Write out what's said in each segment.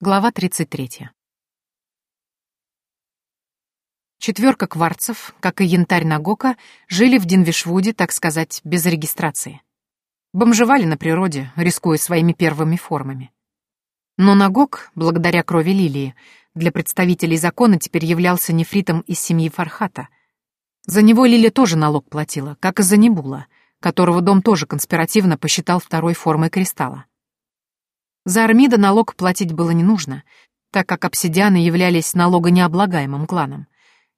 Глава 33. Четверка кварцев, как и янтарь Нагока, жили в Динвишвуде, так сказать, без регистрации. Бомжевали на природе, рискуя своими первыми формами. Но Нагок, благодаря крови Лилии, для представителей закона теперь являлся нефритом из семьи Фархата. За него Лилия тоже налог платила, как и за Небула, которого дом тоже конспиративно посчитал второй формой кристалла. За Армида налог платить было не нужно, так как обсидианы являлись налогонеоблагаемым кланом.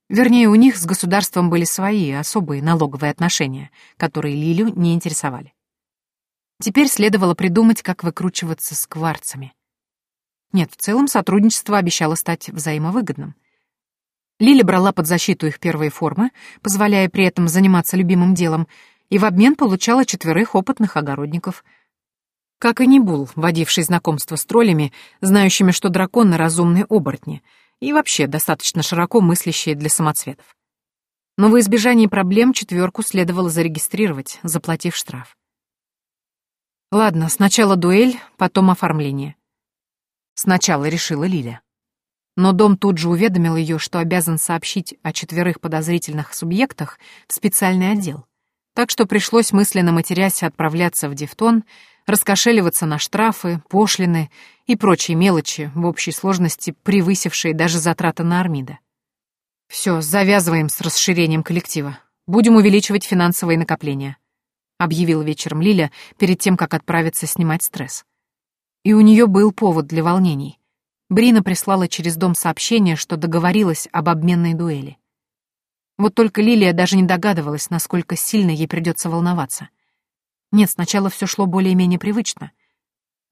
Вернее, у них с государством были свои особые налоговые отношения, которые Лилю не интересовали. Теперь следовало придумать, как выкручиваться с кварцами. Нет, в целом сотрудничество обещало стать взаимовыгодным. Лиля брала под защиту их первые формы, позволяя при этом заниматься любимым делом, и в обмен получала четверых опытных огородников — как и Небул, водивший знакомство с троллями, знающими, что драконы — разумные оборотни, и вообще достаточно широко мыслящие для самоцветов. Но во избежание проблем четверку следовало зарегистрировать, заплатив штраф. Ладно, сначала дуэль, потом оформление. Сначала решила Лиля. Но дом тут же уведомил ее, что обязан сообщить о четверых подозрительных субъектах в специальный отдел. Так что пришлось мысленно матерясь отправляться в Дифтон раскошеливаться на штрафы, пошлины и прочие мелочи, в общей сложности превысившие даже затраты на Армида. «Все, завязываем с расширением коллектива. Будем увеличивать финансовые накопления», — объявил вечером Лиля перед тем, как отправиться снимать стресс. И у нее был повод для волнений. Брина прислала через дом сообщение, что договорилась об обменной дуэли. Вот только Лилия даже не догадывалась, насколько сильно ей придется волноваться — нет, сначала все шло более-менее привычно.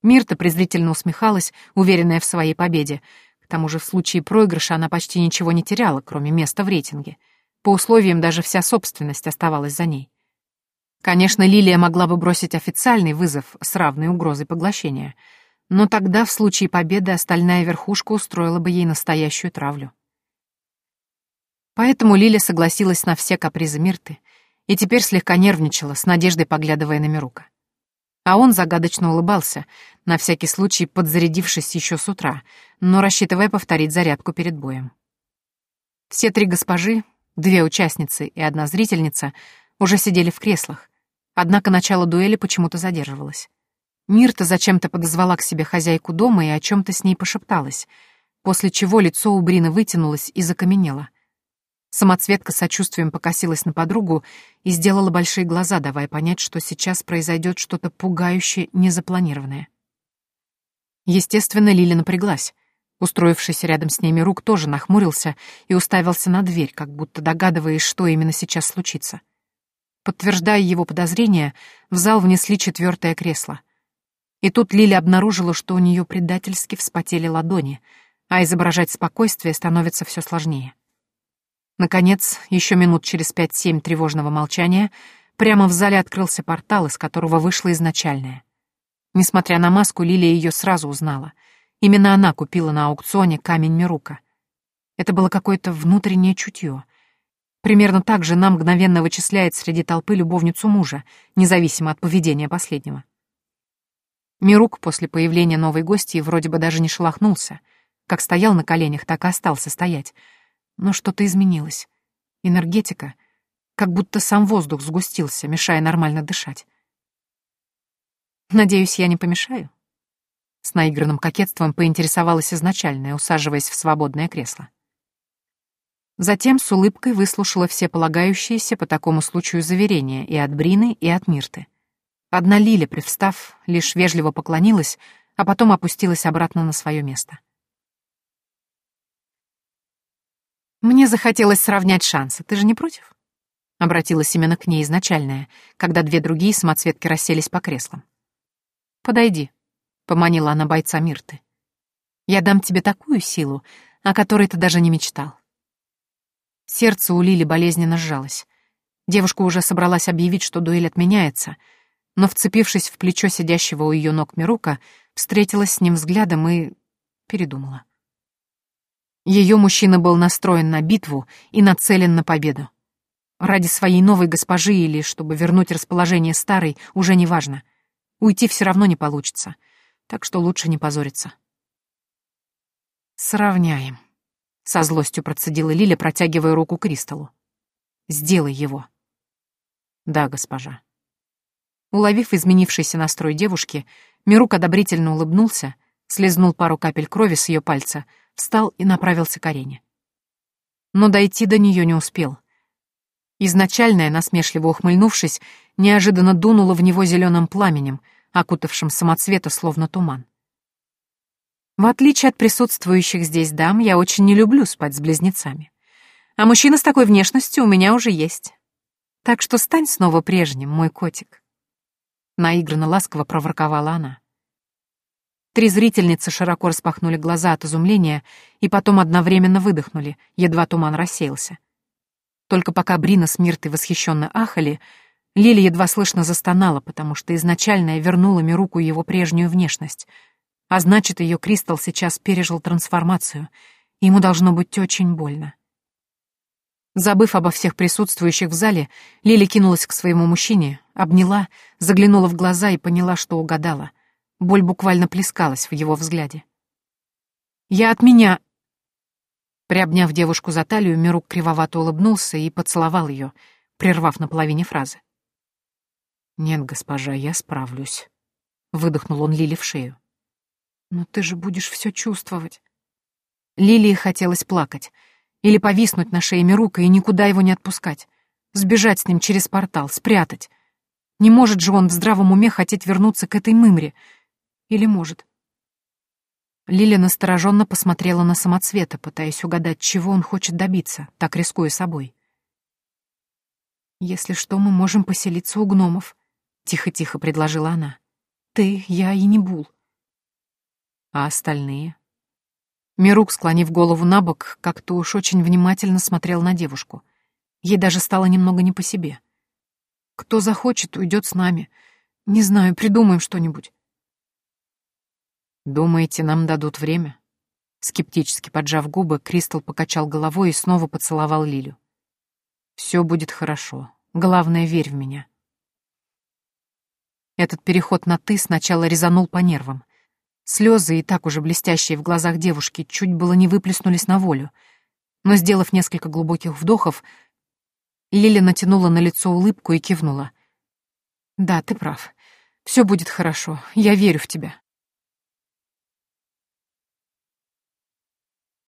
Мирта презрительно усмехалась, уверенная в своей победе. К тому же в случае проигрыша она почти ничего не теряла, кроме места в рейтинге. По условиям даже вся собственность оставалась за ней. Конечно, Лилия могла бы бросить официальный вызов с равной угрозой поглощения, но тогда, в случае победы, остальная верхушка устроила бы ей настоящую травлю. Поэтому Лиля согласилась на все капризы Мирты, и теперь слегка нервничала, с надеждой поглядывая на Мирука. А он загадочно улыбался, на всякий случай подзарядившись еще с утра, но рассчитывая повторить зарядку перед боем. Все три госпожи, две участницы и одна зрительница, уже сидели в креслах, однако начало дуэли почему-то задерживалось. Мирта зачем-то подозвала к себе хозяйку дома и о чем-то с ней пошепталась, после чего лицо у Брины вытянулось и закаменело — Самоцветка сочувствием покосилась на подругу и сделала большие глаза, давая понять, что сейчас произойдет что-то пугающее, незапланированное. Естественно, Лиля напряглась. Устроившийся рядом с ними рук тоже нахмурился и уставился на дверь, как будто догадываясь, что именно сейчас случится. Подтверждая его подозрения, в зал внесли четвертое кресло. И тут Лиля обнаружила, что у нее предательски вспотели ладони, а изображать спокойствие становится все сложнее. Наконец, еще минут через пять-семь тревожного молчания, прямо в зале открылся портал, из которого вышла изначальная. Несмотря на маску, Лилия ее сразу узнала. Именно она купила на аукционе камень Мирука. Это было какое-то внутреннее чутье. Примерно так жена мгновенно вычисляет среди толпы любовницу мужа, независимо от поведения последнего. Мирук после появления новой гости вроде бы даже не шелохнулся. Как стоял на коленях, так и остался стоять — но что-то изменилось. Энергетика, как будто сам воздух сгустился, мешая нормально дышать. «Надеюсь, я не помешаю?» С наигранным кокетством поинтересовалась изначальная, усаживаясь в свободное кресло. Затем с улыбкой выслушала все полагающиеся по такому случаю заверения и от Брины, и от Мирты. Одна Лиля, привстав, лишь вежливо поклонилась, а потом опустилась обратно на свое место. Мне захотелось сравнять шансы. Ты же не против? Обратилась именно к ней изначальная, когда две другие самоцветки расселись по креслам. «Подойди», — поманила она бойца Мирты. «Я дам тебе такую силу, о которой ты даже не мечтал». Сердце у Лили болезненно сжалось. Девушка уже собралась объявить, что дуэль отменяется, но, вцепившись в плечо сидящего у ее ног Мирука, встретилась с ним взглядом и передумала. Ее мужчина был настроен на битву и нацелен на победу. Ради своей новой госпожи или чтобы вернуть расположение старой, уже не важно. Уйти все равно не получится, так что лучше не позориться. «Сравняем», — со злостью процедила Лиля, протягивая руку Кристаллу. «Сделай его». «Да, госпожа». Уловив изменившийся настрой девушки, Мирук одобрительно улыбнулся, слезнул пару капель крови с ее пальца, встал и направился к арене. Но дойти до нее не успел. Изначальная, насмешливо ухмыльнувшись, неожиданно дунула в него зеленым пламенем, окутавшим самоцвета словно туман. В отличие от присутствующих здесь дам, я очень не люблю спать с близнецами. А мужчина с такой внешностью у меня уже есть. Так что стань снова прежним, мой котик. Наигранно ласково проворковала она. Три зрительницы широко распахнули глаза от изумления и потом одновременно выдохнули, едва туман рассеялся. Только пока Брина с Миртой восхищенно ахали, Лили едва слышно застонала, потому что изначально вернула Мируку его прежнюю внешность — а значит, ее Кристалл сейчас пережил трансформацию, и ему должно быть очень больно. Забыв обо всех присутствующих в зале, Лили кинулась к своему мужчине, обняла, заглянула в глаза и поняла, что угадала. Боль буквально плескалась в его взгляде. «Я от меня...» Приобняв девушку за талию, Мирук кривовато улыбнулся и поцеловал ее, прервав на половине фразы. «Нет, госпожа, я справлюсь», — выдохнул он Лили в шею. Но ты же будешь все чувствовать. Лилии хотелось плакать. Или повиснуть на шее Мирука и никуда его не отпускать. Сбежать с ним через портал, спрятать. Не может же он в здравом уме хотеть вернуться к этой мымре. Или может? Лиля настороженно посмотрела на самоцвета, пытаясь угадать, чего он хочет добиться, так рискуя собой. «Если что, мы можем поселиться у гномов», — тихо-тихо предложила она. «Ты, я и Небул. А остальные? Мирук, склонив голову на бок, как-то уж очень внимательно смотрел на девушку. Ей даже стало немного не по себе. Кто захочет, уйдет с нами. Не знаю, придумаем что-нибудь. Думаете, нам дадут время? Скептически поджав губы, Кристал покачал головой и снова поцеловал Лилю. Все будет хорошо. Главное, верь в меня. Этот переход на «ты» сначала резанул по нервам. Слезы, и так уже блестящие в глазах девушки, чуть было не выплеснулись на волю. Но, сделав несколько глубоких вдохов, Лиля натянула на лицо улыбку и кивнула. «Да, ты прав. Все будет хорошо. Я верю в тебя».